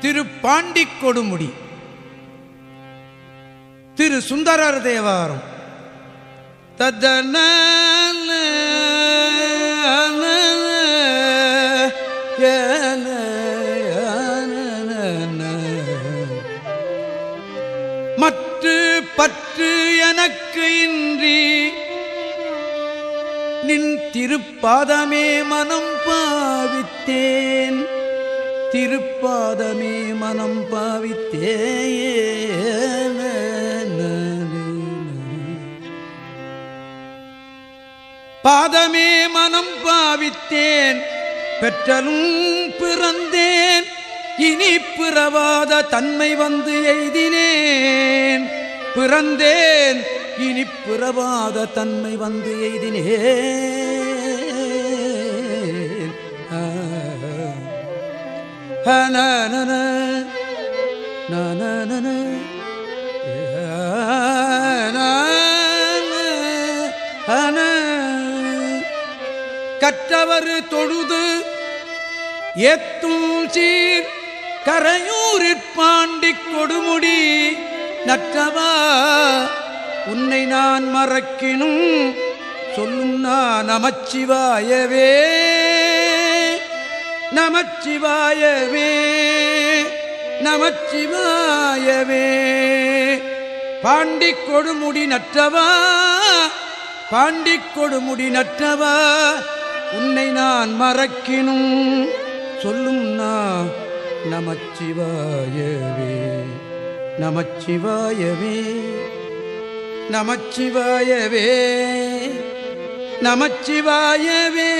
திரு பாண்டி கொடுமுடி திரு சுந்தரர் தேவாரம் தத்தன மற்று பற்று எனக்கு இன்றி நின் திருப்பாதமே மனம் பாவித்தேன். திருப்பாதமே மனம் பாவித்தேன் பாதமே மனம் பாவித்தேன் பெற்றலும் பிறந்தேன் இனி பிறவாத தன்மை வந்து எய்தினேன். பிறந்தேன் இனி பிறவாத தன்மை வந்து எய்தினேன். கற்றவர் தொழுது ஏத்தும் சீர் கரையூரிற்பாண்டி கொடுமுடி. நற்றவா உன்னை நான் மறக்கினும் சொல்லும் நான் நமச்சிவாயவே. நமச்சிவாயவே நமச்சிவாயவே. பாண்டி கொடுமுடி நற்றவா பாண்டி கொடுமுடி நற்றவா உன்னை நான் மறக்கினும் சொல்லும் நான் நமச்சிவாயவே. நமச்சிவாயவே நமச்சிவாயவே நமச்சிவாயவே.